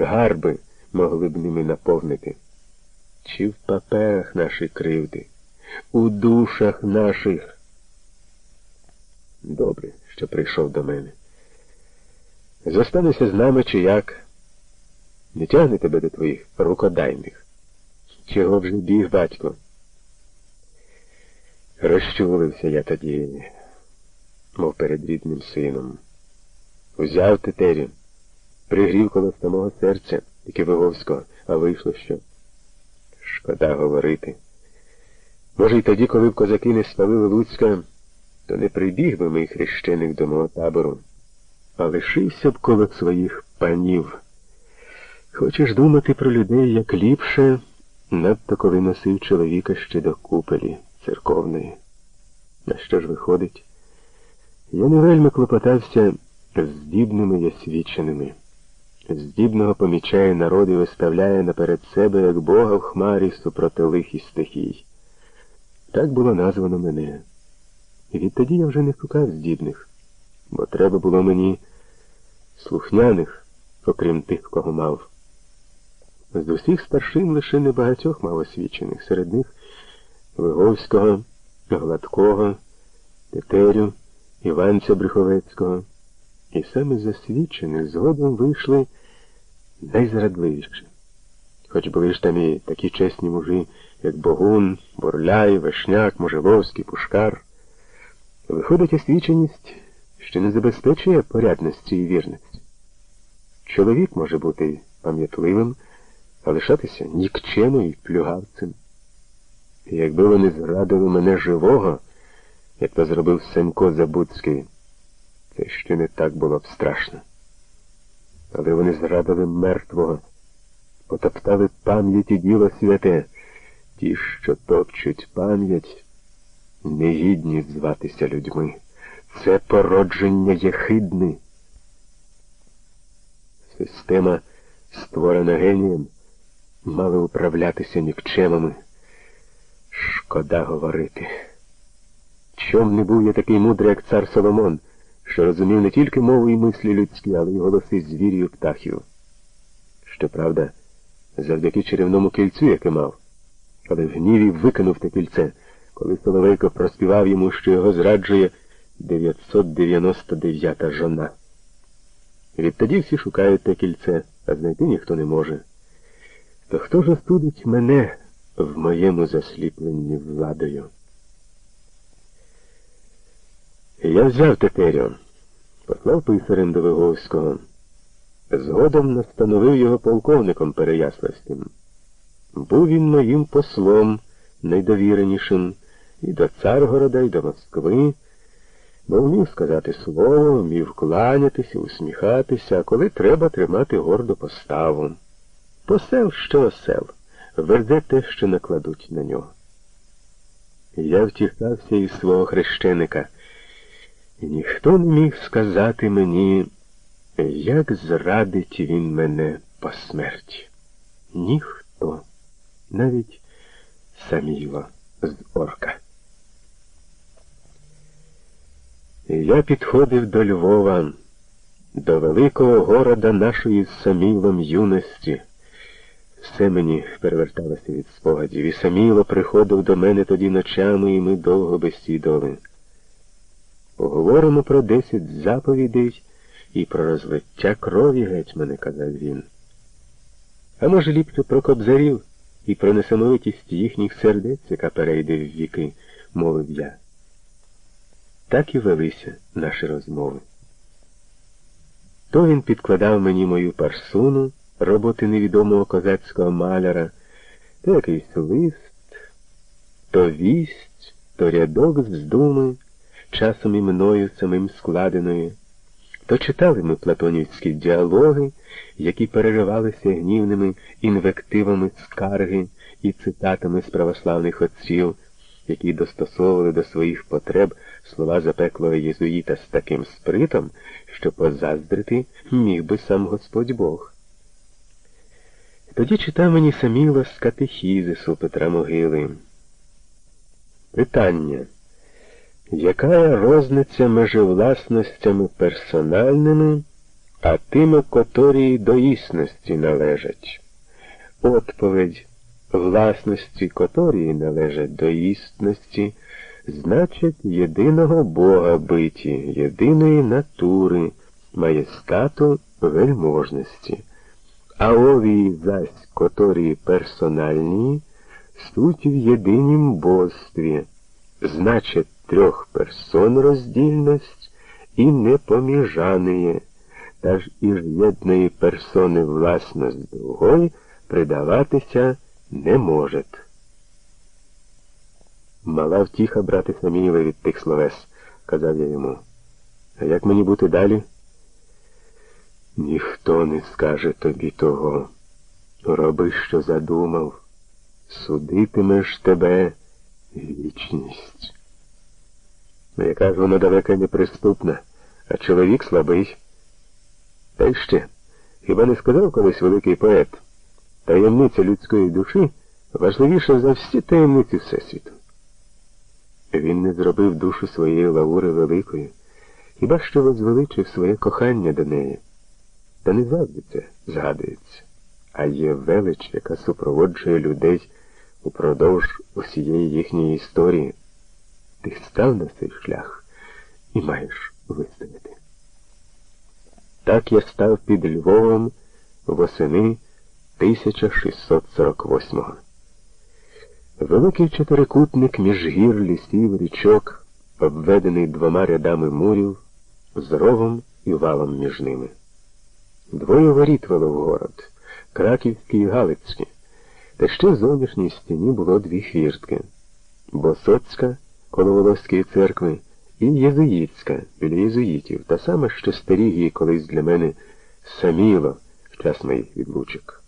гарби могли б ними наповнити. Чи в паперах наші кривди, у душах наших. Добре, що прийшов до мене. Зостанешся з нами чи як? Не тягне тебе до твоїх рукодайних. Чого вже біг, батько? Розчулився я тоді, мов перед рідним сином. Узяв тетерю, пригрів коло самого серця, яке Виговського, а вийшло що. Шкода говорити. Може, й тоді, коли б козаки не спалили Луцька, то не прибіг би мій хрещеник до мого табору, а лишився б коло своїх панів. Хочеш думати про людей як ліпше, надто коли носив чоловіка ще до купелі церковної. На що ж виходить? Я не вельми клопотався здібними й освіченими. Здібного помічає народ і виставляє наперед себе, як Бога в хмарі супроти лих і стихій. Так було названо мене. І відтоді я вже не шукав здібних, бо треба було мені слухняних, окрім тих, кого мав. З усіх старшин лише небагатьох мав освічених, серед них Виговського, Гладкого, Тетерю, Іванця Бреховецького. І саме засвідчених згодом вийшли найзрадливіші. Хоч були ж там і такі чесні мужі, як Богун, Борляй, Вишняк, Можеловський, Пушкар. Виходить, освіченість, що не забезпечує порядності і вірності. Чоловік може бути пам'ятливим, а лишатися нікчемою і плюгавцем. І якби вони зрадили мене живого, як то зробив Семко Забудський, це ще не так було б страшно. Але вони зрадили мертвого, потоптали пам'ять і діло святе, ті, що топчуть пам'ять, негідні зватися людьми. Це породження єхидне. Система, створена генієм, мала управлятися нікчемами. Шкода говорити. Чом не був я такий мудрий, як цар Соломон, що розумів не тільки мову і мислі людські, але й голоси звірів і птахів. Щоправда, завдяки чарівному кільцю, яке мав, але в гніві викинув те кільце, коли Соловейко проспівав йому, що його зраджує 999-та жона. Відтоді всі шукають те кільце, а знайти ніхто не може. То хто ж остудить мене в моєму засліпленні владою? Я взяв тетерю, послав писарем до Виговського. Згодом настановив його полковником Переяславським. Був він моїм послом найдовіренішим і до Царгорода, і до Москви, бо вмів сказати слово, вмів кланятися, усміхатися, а коли треба тримати гордо поставу. Посел, що осел, верде те, що накладуть на нього. Я втішався із свого хрещеника, ніхто не міг сказати мені, як зрадить він мене по смерті. Ніхто, навіть саміло з орка. Я підходив до Львова, до великого города нашої з самілом юності. Все мені переверталося від спогадів, і саміло приходив до мене тоді ночами, і ми довго бесідували. Поговоримо про десять заповідей і про розлиття крові гетьмане, казав він. А може, ліпше про кобзарів і про несамовитість їхніх сердець, яка перейде в віки, мовив я. Так і велися наші розмови. То він підкладав мені мою парсуну, роботи невідомого козацького маляра, то якийсь лист, то вість, то рядок з думи, часом і мною самим складеної, то читали ми платонівські діалоги, які переривалися гнівними інвективами скарги і цитатами з православних отців, які достосовували до своїх потреб слова запеклого єзуїта з таким спритом, що позаздрити міг би сам Господь Бог. Тоді читав мені саміло з катехізису Петра Могили. Питання. Яка розниця між власностями персональними а тими, котрі до існості належать. Отповідь власності котрії належать до істності, значить єдиного Бога биті, єдиної натури, маєскату вельможності. А ові зась, котрі персональні, суть в єдинім божстві, значить трьох персон роздільність і непоміжаніє, та ж із єдної персони власність другої придаватися не може. Мала втіха брати Самієва від тих словес, казав я йому. А як мені бути далі? Ніхто не скаже тобі того. Роби, що задумав, судитимеш тебе вічність. Ну, яка ж вона далека неприступна, а чоловік слабий. Та й ще, хіба не сказав колись великий поет? Таємниця людської душі важливіша за всі таємниці Всесвіту. Він не зробив душу своєї лавури великою, хіба що возвеличив своє кохання до неї. Та не завжди це згадується, а є велич, яка супроводжує людей упродовж усієї їхньої історії. Ти став на цей шлях і маєш вистояти. Так я став під Львовом восени 1648-го. Великий чотирикутник між гір, лісів, річок, обведений двома рядами мурів, з ровом і валом між ними. Двоє воріт вело в город, краківський і галицький, та ще в зовнішній стіні було дві хвіртки Босоцька коло Волоської церкви і Єзуїтська біля єзуїтів, та саме, що старі її колись для мене саміло в час моїх відлучок.